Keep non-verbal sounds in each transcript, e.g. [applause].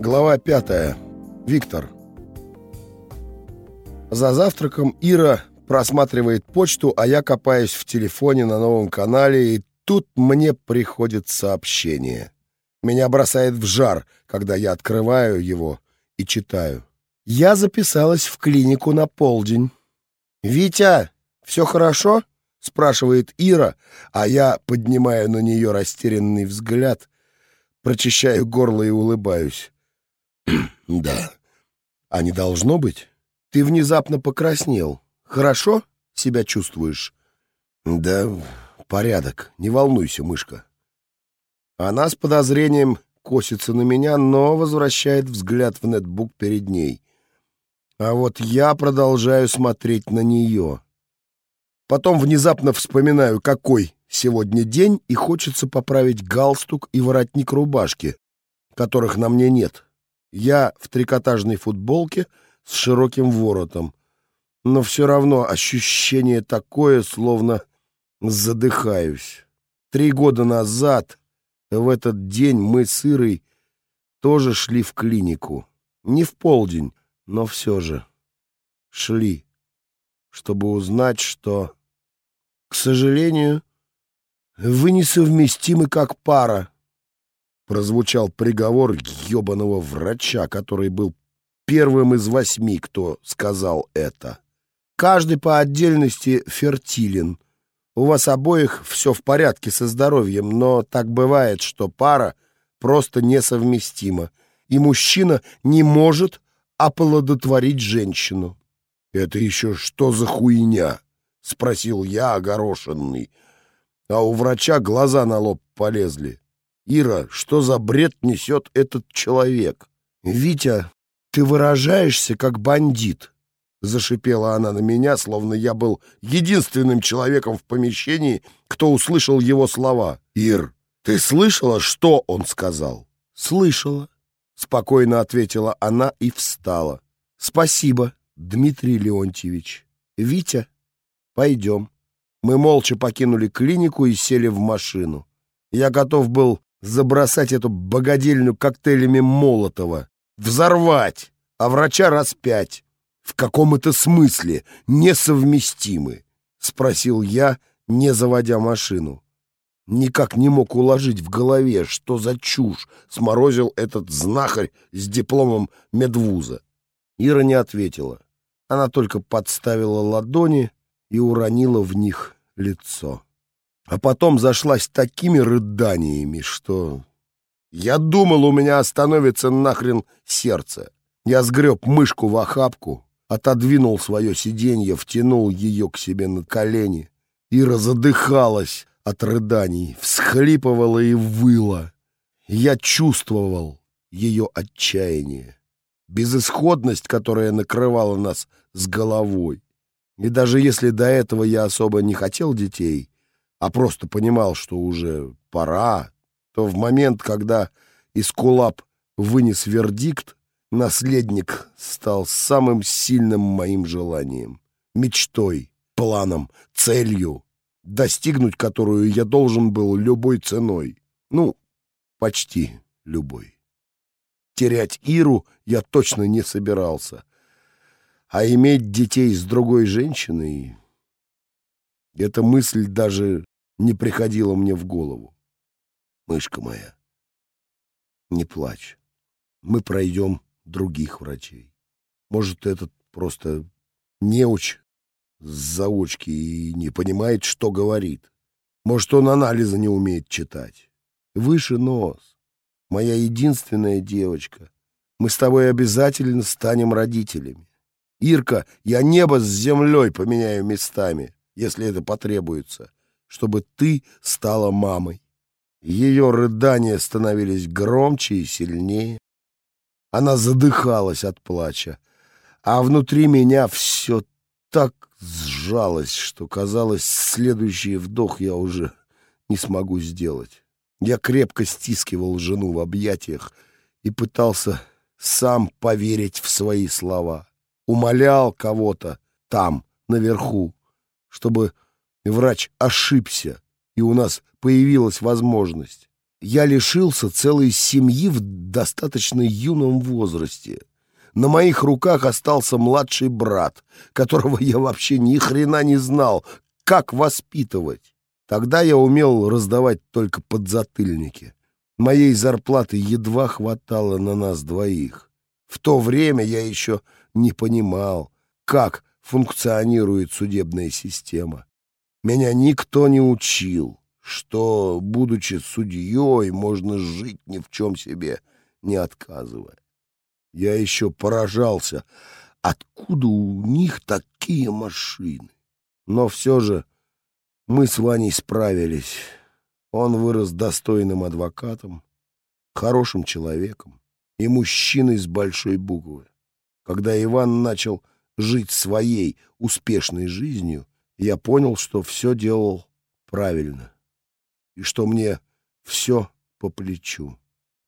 Глава пятая. Виктор. За завтраком Ира просматривает почту, а я копаюсь в телефоне на новом канале, и тут мне приходит сообщение. Меня бросает в жар, когда я открываю его и читаю. Я записалась в клинику на полдень. «Витя, все хорошо?» — спрашивает Ира, а я поднимаю на нее растерянный взгляд, прочищаю горло и улыбаюсь. [clears throat] «Да. А не должно быть? Ты внезапно покраснел. Хорошо себя чувствуешь?» «Да, порядок. Не волнуйся, мышка». Она с подозрением косится на меня, но возвращает взгляд в нетбук перед ней. А вот я продолжаю смотреть на нее. Потом внезапно вспоминаю, какой сегодня день, и хочется поправить галстук и воротник рубашки, которых на мне нет. Я в трикотажной футболке с широким воротом, но все равно ощущение такое, словно задыхаюсь. Три года назад, в этот день, мы с Ирой тоже шли в клинику. Не в полдень, но все же шли, чтобы узнать, что... К сожалению, вы несовместимы как пара. Прозвучал приговор ебаного врача, который был первым из восьми, кто сказал это. Каждый по отдельности фертилен. У вас обоих все в порядке со здоровьем, но так бывает, что пара просто несовместима, и мужчина не может оплодотворить женщину. Это еще что за хуйня? — спросил я, огорошенный. А у врача глаза на лоб полезли. «Ира, что за бред несет этот человек?» «Витя, ты выражаешься как бандит», — зашипела она на меня, словно я был единственным человеком в помещении, кто услышал его слова. «Ир, ты слышала, что он сказал?» «Слышала», — спокойно ответила она и встала. «Спасибо, Дмитрий Леонтьевич. Витя, Пойдем. Мы молча покинули клинику и сели в машину. Я готов был забросать эту богадельню коктейлями Молотова, взорвать, а врача распять. В каком это смысле несовместимы? Спросил я, не заводя машину. Никак не мог уложить в голове, что за чушь сморозил этот знахарь с дипломом медвуза. Ира не ответила. Она только подставила ладони, и уронила в них лицо. А потом зашлась такими рыданиями, что... Я думал, у меня остановится нахрен сердце. Я сгреб мышку в охапку, отодвинул свое сиденье, втянул ее к себе на колени. Ира задыхалась от рыданий, всхлипывала и выла. Я чувствовал ее отчаяние, безысходность, которая накрывала нас с головой. И даже если до этого я особо не хотел детей, а просто понимал, что уже пора, то в момент, когда Искулап вынес вердикт, наследник стал самым сильным моим желанием, мечтой, планом, целью, достигнуть которую я должен был любой ценой. Ну, почти любой. Терять Иру я точно не собирался. А иметь детей с другой женщиной... Эта мысль даже не приходила мне в голову. Мышка моя, не плачь. Мы пройдем других врачей. Может, этот просто неуч с заочки и не понимает, что говорит. Может, он анализа не умеет читать. Выше нос. Моя единственная девочка. Мы с тобой обязательно станем родителями. Ирка, я небо с землей поменяю местами, если это потребуется, чтобы ты стала мамой. Ее рыдания становились громче и сильнее. Она задыхалась от плача, а внутри меня все так сжалось, что, казалось, следующий вдох я уже не смогу сделать. Я крепко стискивал жену в объятиях и пытался сам поверить в свои слова умолял кого-то там, наверху, чтобы врач ошибся, и у нас появилась возможность. я лишился целой семьи в достаточно юном возрасте. На моих руках остался младший брат, которого я вообще ни хрена не знал, как воспитывать. Тогда я умел раздавать только подзатыльники. Моей зарплаты едва хватало на нас двоих. В то время я еще не понимал, как функционирует судебная система. Меня никто не учил, что, будучи судьей, можно жить ни в чем себе не отказывая. Я еще поражался, откуда у них такие машины. Но все же мы с Ваней справились. Он вырос достойным адвокатом, хорошим человеком и мужчиной с большой буквы. Когда Иван начал жить своей успешной жизнью, я понял, что все делал правильно и что мне все по плечу.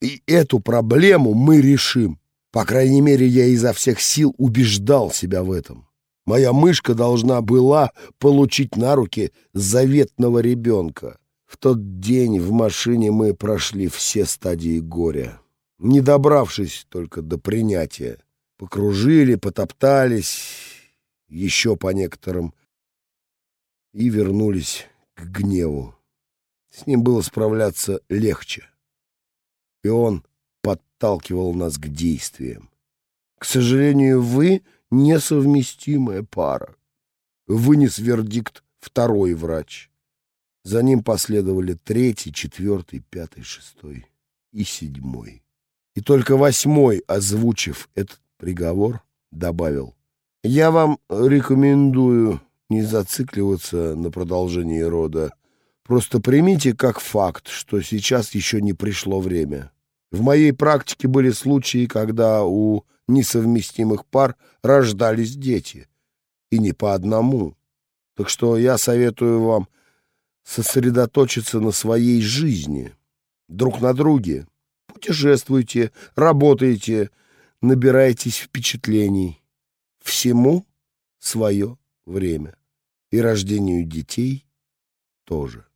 И эту проблему мы решим. По крайней мере, я изо всех сил убеждал себя в этом. Моя мышка должна была получить на руки заветного ребенка. В тот день в машине мы прошли все стадии горя, не добравшись только до принятия. Покружили, потоптались, еще по некоторым, и вернулись к гневу. С ним было справляться легче, и он подталкивал нас к действиям. К сожалению, вы несовместимая пара. Вынес вердикт второй врач. За ним последовали третий, четвертый, пятый, шестой и седьмой. И только восьмой, озвучив этот приговор, добавил. «Я вам рекомендую не зацикливаться на продолжении рода. Просто примите как факт, что сейчас еще не пришло время. В моей практике были случаи, когда у несовместимых пар рождались дети. И не по одному. Так что я советую вам сосредоточиться на своей жизни, друг на друге. Путешествуйте, работайте, набирайтесь впечатлений. Всему свое время. И рождению детей тоже.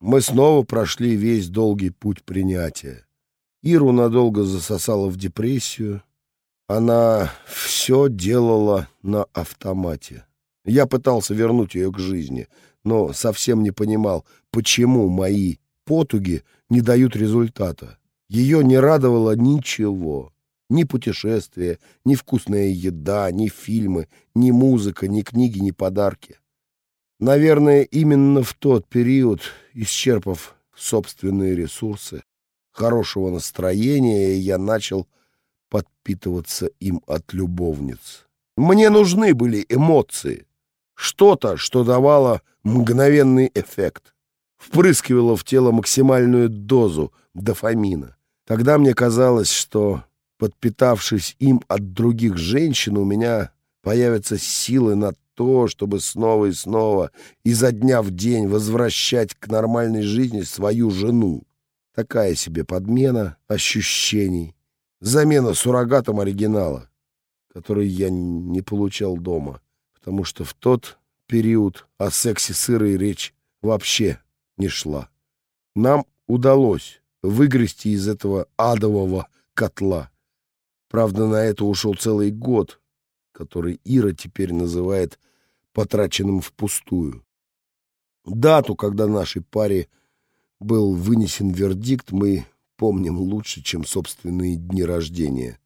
Мы снова прошли весь долгий путь принятия. Иру надолго засосала в депрессию. Она все делала на автомате. Я пытался вернуть ее к жизни, но совсем не понимал, почему мои потуги не дают результата. Ее не радовало ничего. Ни путешествия, ни вкусная еда, ни фильмы, ни музыка, ни книги, ни подарки. Наверное, именно в тот период, исчерпав собственные ресурсы, хорошего настроения, я начал подпитываться им от любовниц. Мне нужны были эмоции, что-то, что давало мгновенный эффект, впрыскивало в тело максимальную дозу дофамина. Тогда мне казалось, что, подпитавшись им от других женщин, у меня появятся силы на то, чтобы снова и снова, изо дня в день возвращать к нормальной жизни свою жену. Такая себе подмена ощущений, замена суррогатом оригинала, который я не получал дома, потому что в тот период о сексе сырой речь вообще не шла. Нам удалось выгрести из этого адового котла. Правда, на это ушел целый год, который Ира теперь называет потраченным впустую. Дату, когда нашей паре был вынесен вердикт, мы помним лучше, чем собственные дни рождения.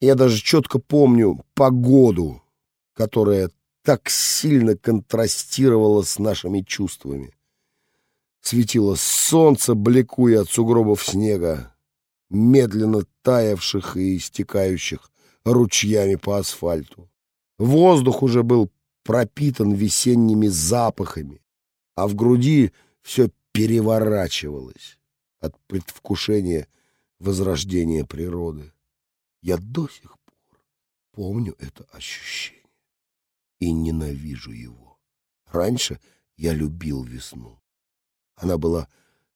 Я даже четко помню погоду, которая так сильно контрастировала с нашими чувствами. Светило солнце, бликуя от сугробов снега, медленно таявших и истекающих ручьями по асфальту. Воздух уже был пропитан весенними запахами, а в груди все переворачивалось от предвкушения возрождения природы. Я до сих пор помню это ощущение и ненавижу его. Раньше я любил весну. Она была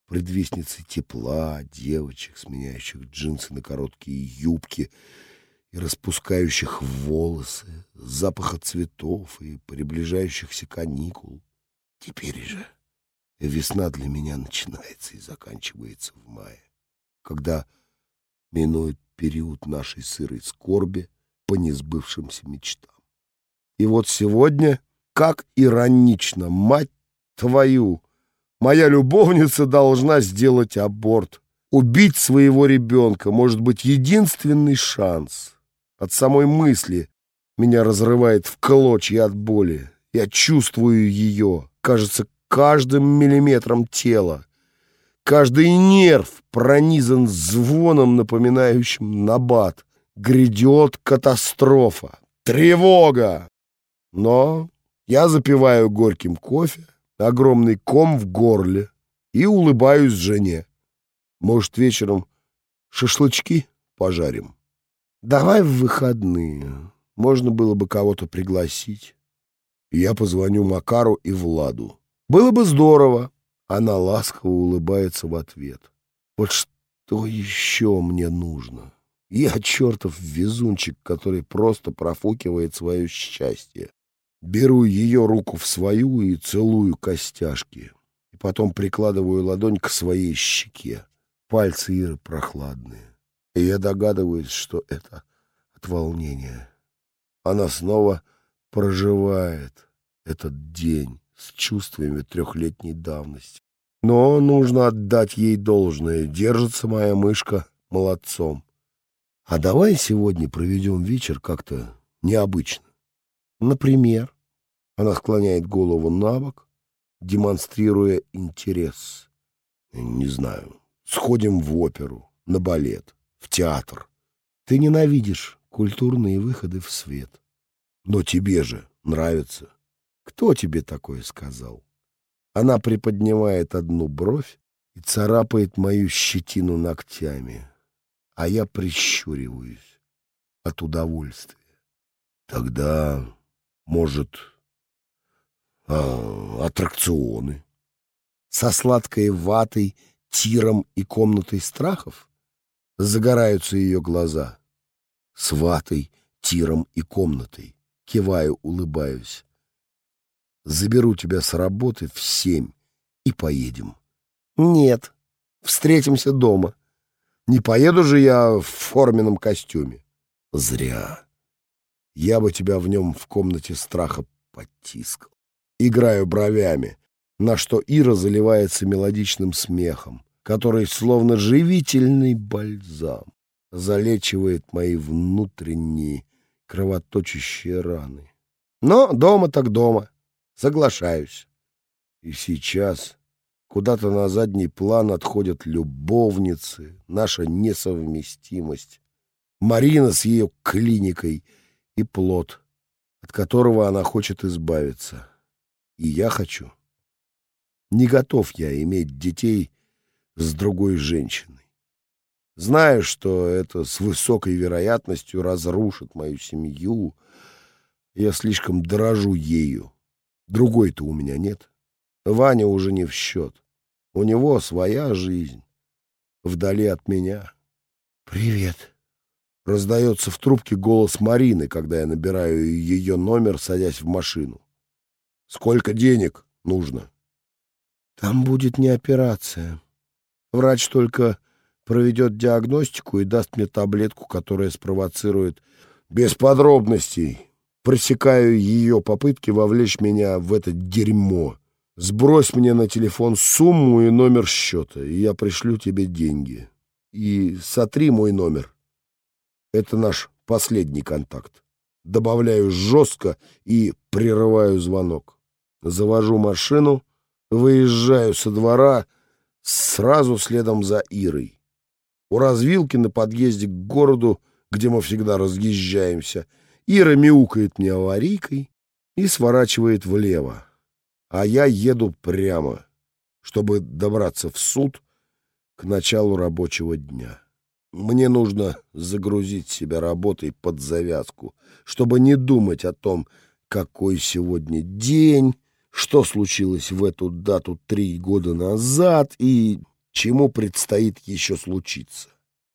предвестницей тепла, девочек, сменяющих джинсы на короткие юбки и распускающих волосы, запаха цветов и приближающихся каникул. Теперь же Весна для меня начинается и заканчивается в мае, когда минует период нашей сырой скорби по несбывшимся мечтам. И вот сегодня, как иронично, мать твою, моя любовница должна сделать аборт. Убить своего ребенка может быть единственный шанс. От самой мысли меня разрывает в клочья от боли. Я чувствую ее, кажется, каждым миллиметром тела. Каждый нерв пронизан звоном, напоминающим набат. Грядет катастрофа, тревога. Но я запиваю горьким кофе, огромный ком в горле и улыбаюсь жене. Может, вечером шашлычки пожарим? Давай в выходные. Можно было бы кого-то пригласить. Я позвоню Макару и Владу. Было бы здорово. Она ласково улыбается в ответ. Вот что еще мне нужно? Я чертов везунчик, который просто профукивает свое счастье. Беру ее руку в свою и целую костяшки. И потом прикладываю ладонь к своей щеке. Пальцы Иры прохладные. И я догадываюсь, что это от волнения. Она снова проживает этот день с чувствами трехлетней давности. Но нужно отдать ей должное. Держится моя мышка молодцом. А давай сегодня проведем вечер как-то необычно. Например, она склоняет голову на бок, демонстрируя интерес. Не знаю, Сходим в оперу, на балет, в театр. Ты ненавидишь культурные выходы в свет. Но тебе же нравится. Кто тебе такое сказал? Она приподнимает одну бровь и царапает мою щетину ногтями, а я прищуриваюсь от удовольствия. Тогда, может, а, аттракционы со сладкой ватой тиром и комнатой страхов? Загораются ее глаза. С ватой, тиром и комнатой. Киваю, улыбаюсь. Заберу тебя с работы в семь и поедем. Нет, встретимся дома. Не поеду же я в форменном костюме. Зря. Я бы тебя в нем в комнате страха потискал. Играю бровями, на что Ира заливается мелодичным смехом, который, словно живительный бальзам, залечивает мои внутренние кровоточащие раны. Но дома так дома. Соглашаюсь. И сейчас куда-то на задний план отходят любовницы, наша несовместимость, Марина с ее клиникой и плод, от которого она хочет избавиться. И я хочу. Не готов я иметь детей с другой женщиной. Знаю, что это с высокой вероятностью разрушит мою семью. Я слишком дорожу ею. Другой-то у меня нет. Ваня уже не в счет. У него своя жизнь. Вдали от меня. «Привет!» Раздается в трубке голос Марины, когда я набираю ее номер, садясь в машину. «Сколько денег нужно?» Там будет не операция. Врач только проведет диагностику и даст мне таблетку, которая спровоцирует без подробностей. Пресекаю ее попытки вовлечь меня в это дерьмо. Сбрось мне на телефон сумму и номер счета, и я пришлю тебе деньги. И сотри мой номер. Это наш последний контакт. Добавляю жестко и прерываю звонок. Завожу машину — Выезжаю со двора сразу следом за Ирой. У развилки на подъезде к городу, где мы всегда разъезжаемся, Ира мяукает мне аварийкой и сворачивает влево. А я еду прямо, чтобы добраться в суд к началу рабочего дня. Мне нужно загрузить себя работой под завязку, чтобы не думать о том, какой сегодня день, что случилось в эту дату три года назад и чему предстоит еще случиться.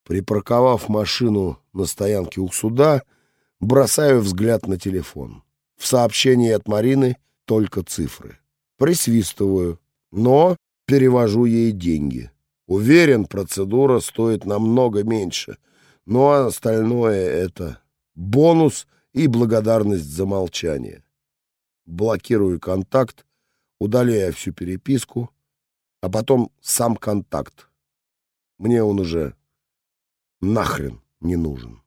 Припарковав машину на стоянке у суда, бросаю взгляд на телефон. В сообщении от Марины только цифры. Присвистываю. Но перевожу ей деньги. Уверен, процедура стоит намного меньше. Ну а остальное — это бонус и благодарность за молчание. Блокирую контакт, удаляю всю переписку, а потом сам контакт. Мне он уже нахрен не нужен.